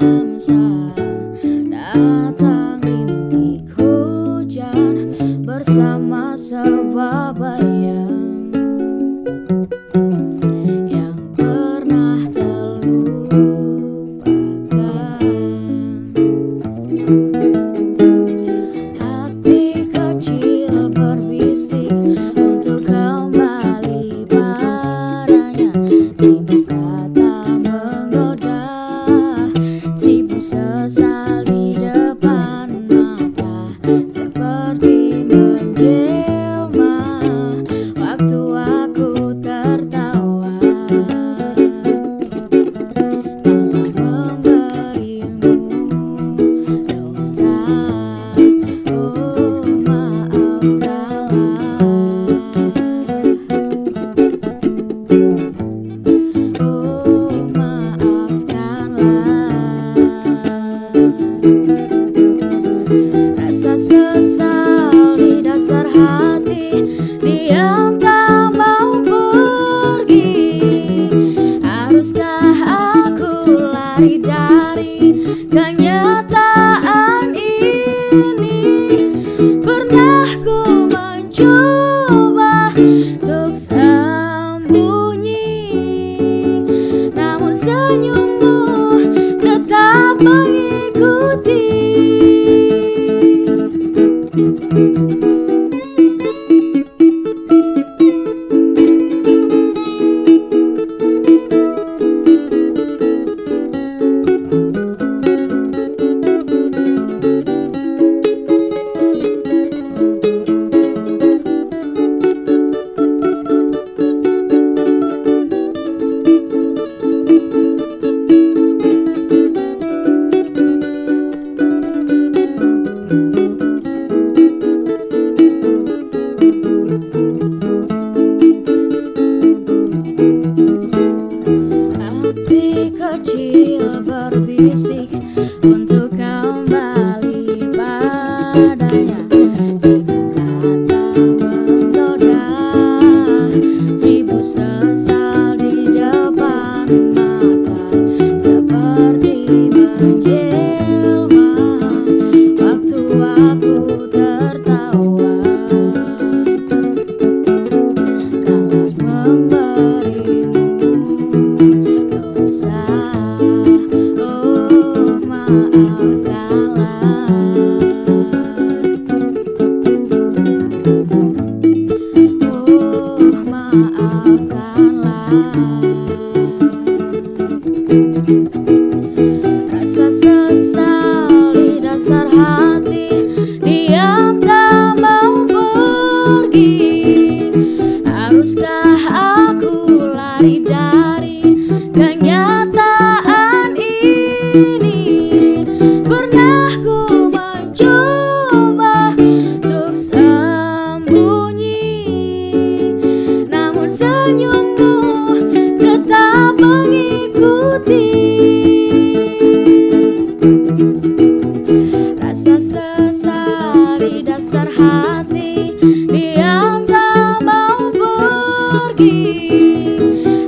sớm dài. 潇洒 Bye. yeah.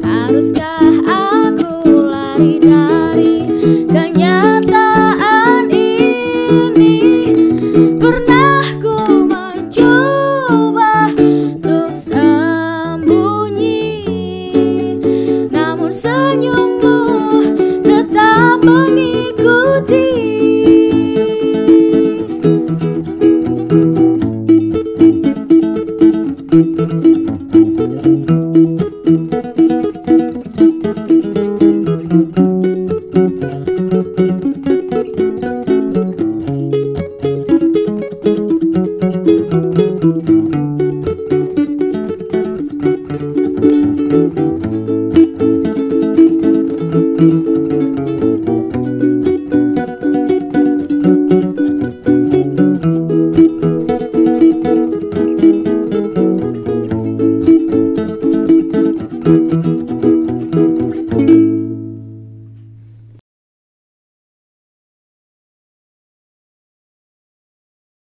Haruskah